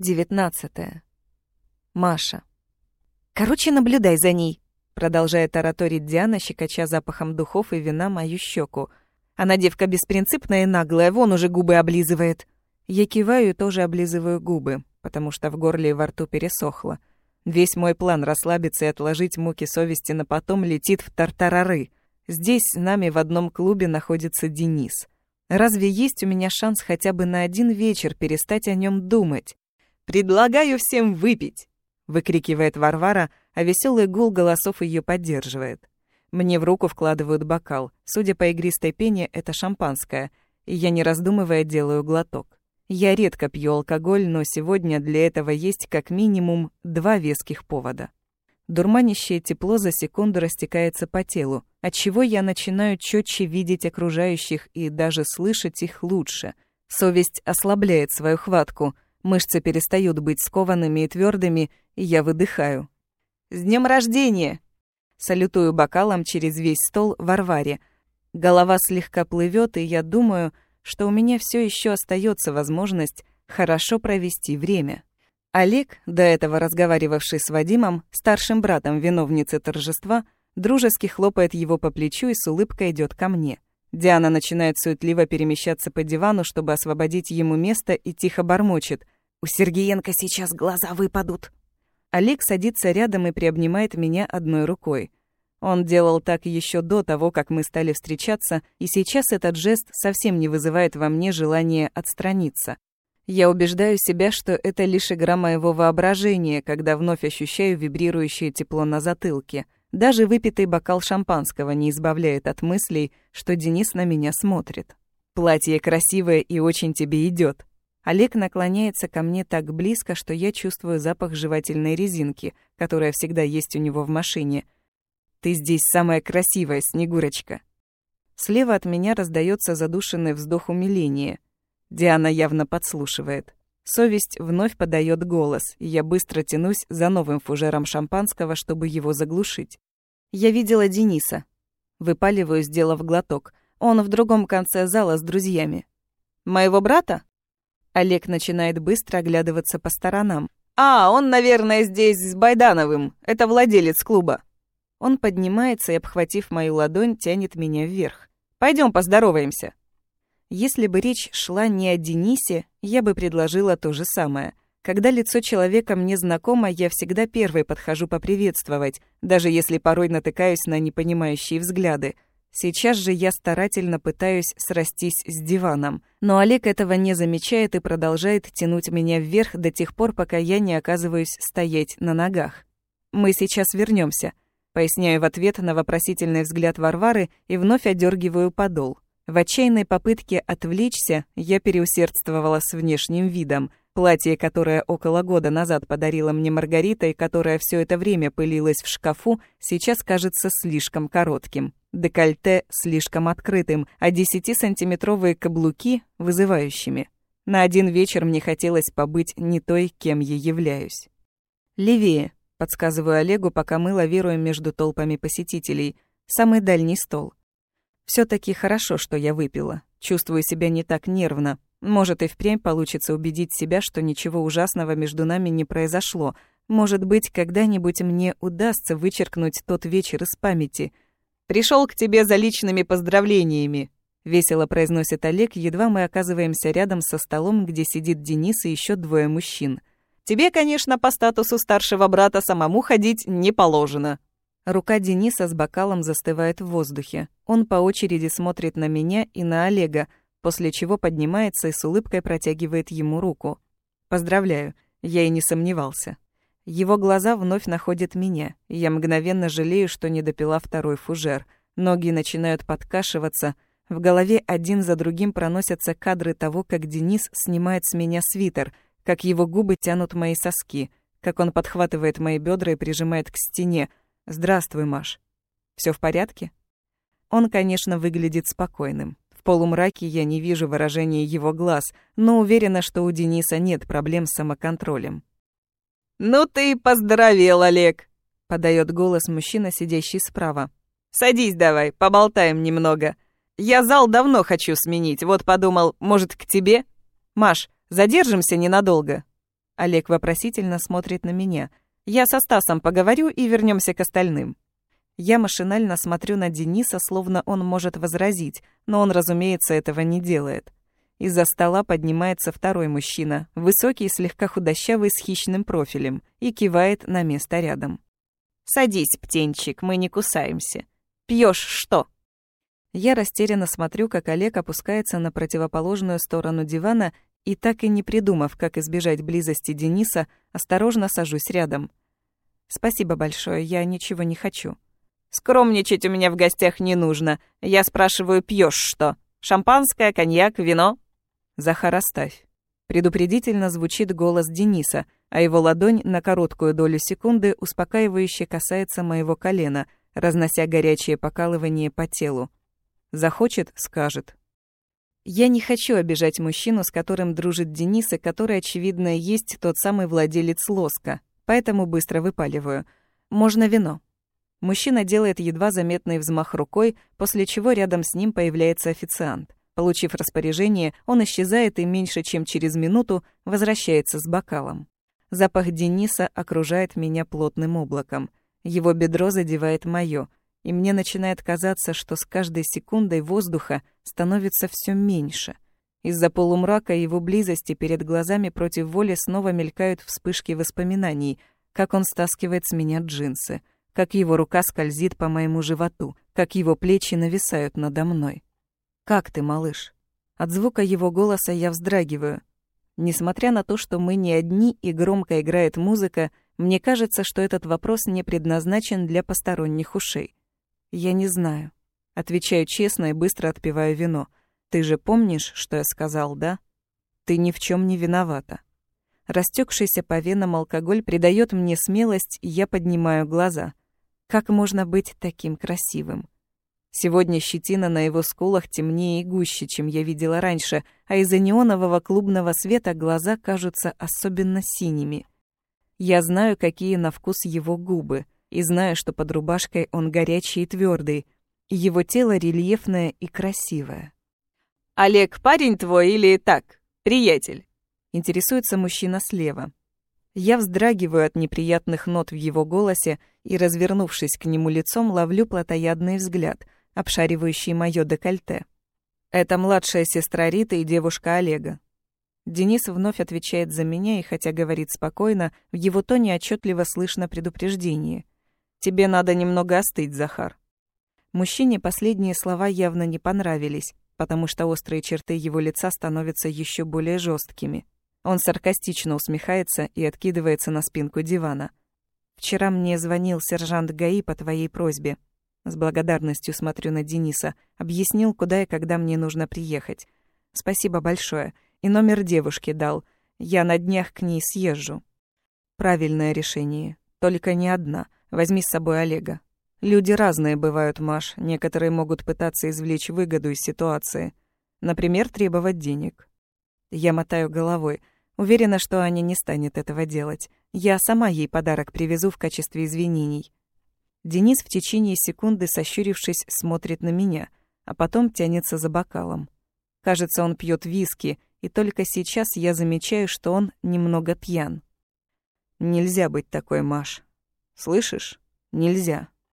Девятнадцатое. Маша. «Короче, наблюдай за ней», — продолжает тараторить Диана, щекоча запахом духов и вина мою щеку. «Она девка беспринципная и наглая, вон уже губы облизывает». Я киваю и тоже облизываю губы, потому что в горле и во рту пересохло. Весь мой план расслабиться и отложить муки совести на потом летит в тартарары. Здесь с нами в одном клубе находится Денис. Разве есть у меня шанс хотя бы на один вечер перестать о нем думать? «Предлагаю всем выпить!» — выкрикивает Варвара, а веселый гул голосов ее поддерживает. Мне в руку вкладывают бокал. Судя по игристой пене, это шампанское, и я, не раздумывая, делаю глоток. Я редко пью алкоголь, но сегодня для этого есть как минимум два веских повода. Дурманящее тепло за секунду растекается по телу, отчего я начинаю четче видеть окружающих и даже слышать их лучше. Совесть ослабляет свою хватку — Мышцы перестают быть скованными и твердыми, и я выдыхаю. «С днем рождения!» Салютую бокалом через весь стол Варваре. Голова слегка плывет, и я думаю, что у меня все еще остается возможность хорошо провести время. Олег, до этого разговаривавший с Вадимом, старшим братом виновницы торжества, дружески хлопает его по плечу и с улыбкой идет ко мне. Диана начинает суетливо перемещаться по дивану, чтобы освободить ему место, и тихо бормочет. «У Сергеенко сейчас глаза выпадут». Олег садится рядом и приобнимает меня одной рукой. Он делал так еще до того, как мы стали встречаться, и сейчас этот жест совсем не вызывает во мне желания отстраниться. Я убеждаю себя, что это лишь игра моего воображения, когда вновь ощущаю вибрирующее тепло на затылке — даже выпитый бокал шампанского не избавляет от мыслей, что Денис на меня смотрит. «Платье красивое и очень тебе идет. Олег наклоняется ко мне так близко, что я чувствую запах жевательной резинки, которая всегда есть у него в машине. «Ты здесь самая красивая, Снегурочка». Слева от меня раздается задушенный вздох умиления. Диана явно подслушивает. Совесть вновь подает голос, и я быстро тянусь за новым фужером шампанского, чтобы его заглушить. Я видела Дениса. Выпаливаю, сделав глоток. Он в другом конце зала с друзьями. «Моего брата?» Олег начинает быстро оглядываться по сторонам. «А, он, наверное, здесь с Байдановым. Это владелец клуба». Он поднимается и, обхватив мою ладонь, тянет меня вверх. Пойдем поздороваемся». Если бы речь шла не о Денисе, я бы предложила то же самое. Когда лицо человека мне знакомо, я всегда первой подхожу поприветствовать, даже если порой натыкаюсь на непонимающие взгляды. Сейчас же я старательно пытаюсь срастись с диваном, но Олег этого не замечает и продолжает тянуть меня вверх до тех пор, пока я не оказываюсь стоять на ногах. «Мы сейчас вернемся, поясняю в ответ на вопросительный взгляд Варвары и вновь одергиваю подол. В отчаянной попытке отвлечься я переусердствовала с внешним видом. Платье, которое около года назад подарила мне Маргарита и которое все это время пылилось в шкафу, сейчас кажется слишком коротким. Декольте слишком открытым, а 10-сантиметровые каблуки — вызывающими. На один вечер мне хотелось побыть не той, кем я являюсь. «Левее», — подсказываю Олегу, пока мы лавируем между толпами посетителей. «Самый дальний стол». все таки хорошо, что я выпила. Чувствую себя не так нервно. Может, и впрямь получится убедить себя, что ничего ужасного между нами не произошло. Может быть, когда-нибудь мне удастся вычеркнуть тот вечер из памяти. Пришел к тебе за личными поздравлениями», — весело произносит Олег, едва мы оказываемся рядом со столом, где сидит Денис и еще двое мужчин. «Тебе, конечно, по статусу старшего брата самому ходить не положено». Рука Дениса с бокалом застывает в воздухе. Он по очереди смотрит на меня и на Олега, после чего поднимается и с улыбкой протягивает ему руку. «Поздравляю, я и не сомневался». Его глаза вновь находят меня, и я мгновенно жалею, что не допила второй фужер. Ноги начинают подкашиваться, в голове один за другим проносятся кадры того, как Денис снимает с меня свитер, как его губы тянут мои соски, как он подхватывает мои бедра и прижимает к стене, «Здравствуй, Маш. Все в порядке?» Он, конечно, выглядит спокойным. В полумраке я не вижу выражения его глаз, но уверена, что у Дениса нет проблем с самоконтролем. «Ну ты поздоровел, Олег!» — подает голос мужчина, сидящий справа. «Садись давай, поболтаем немного. Я зал давно хочу сменить, вот подумал, может, к тебе? Маш, задержимся ненадолго?» Олег вопросительно смотрит на меня. Я со Стасом поговорю и вернемся к остальным. Я машинально смотрю на Дениса, словно он может возразить, но он, разумеется, этого не делает. Из-за стола поднимается второй мужчина, высокий, слегка худощавый, с хищным профилем, и кивает на место рядом. «Садись, птенчик, мы не кусаемся. Пьешь что?» Я растерянно смотрю, как Олег опускается на противоположную сторону дивана и, так и не придумав, как избежать близости Дениса, осторожно сажусь рядом. «Спасибо большое, я ничего не хочу». «Скромничать у меня в гостях не нужно. Я спрашиваю, пьешь что? Шампанское, коньяк, вино?» «Захар, оставь». Предупредительно звучит голос Дениса, а его ладонь на короткую долю секунды успокаивающе касается моего колена, разнося горячее покалывание по телу. Захочет — скажет. Я не хочу обижать мужчину, с которым дружит Денис, и который, очевидно, есть тот самый владелец лоска, поэтому быстро выпаливаю. Можно вино. Мужчина делает едва заметный взмах рукой, после чего рядом с ним появляется официант. Получив распоряжение, он исчезает и меньше чем через минуту возвращается с бокалом. Запах Дениса окружает меня плотным облаком. Его бедро задевает моё, и мне начинает казаться, что с каждой секундой воздуха становится все меньше. Из-за полумрака его близости перед глазами против воли снова мелькают вспышки воспоминаний, как он стаскивает с меня джинсы — как его рука скользит по моему животу, как его плечи нависают надо мной. «Как ты, малыш?» От звука его голоса я вздрагиваю. Несмотря на то, что мы не одни и громко играет музыка, мне кажется, что этот вопрос не предназначен для посторонних ушей. «Я не знаю». Отвечаю честно и быстро отпиваю вино. «Ты же помнишь, что я сказал, да? Ты ни в чем не виновата». Растекшийся по венам алкоголь придает мне смелость, и я поднимаю глаза. Как можно быть таким красивым? Сегодня щетина на его скулах темнее и гуще, чем я видела раньше, а из-за неонового клубного света глаза кажутся особенно синими. Я знаю, какие на вкус его губы, и знаю, что под рубашкой он горячий и твердый, и его тело рельефное и красивое. «Олег парень твой или так, приятель?» Интересуется мужчина слева. Я вздрагиваю от неприятных нот в его голосе и, развернувшись к нему лицом, ловлю плотоядный взгляд, обшаривающий моё декольте. Это младшая сестра Риты и девушка Олега. Денис вновь отвечает за меня, и хотя говорит спокойно, в его тоне отчетливо слышно предупреждение. «Тебе надо немного остыть, Захар». Мужчине последние слова явно не понравились, потому что острые черты его лица становятся еще более жесткими. Он саркастично усмехается и откидывается на спинку дивана. «Вчера мне звонил сержант ГАИ по твоей просьбе. С благодарностью смотрю на Дениса. Объяснил, куда и когда мне нужно приехать. Спасибо большое. И номер девушки дал. Я на днях к ней съезжу». «Правильное решение. Только не одна. Возьми с собой Олега. Люди разные бывают, Маш. Некоторые могут пытаться извлечь выгоду из ситуации. Например, требовать денег. Я мотаю головой. Уверена, что Аня не станет этого делать. Я сама ей подарок привезу в качестве извинений. Денис в течение секунды, сощурившись, смотрит на меня, а потом тянется за бокалом. Кажется, он пьет виски, и только сейчас я замечаю, что он немного пьян. Нельзя быть такой, Маш. Слышишь? Нельзя.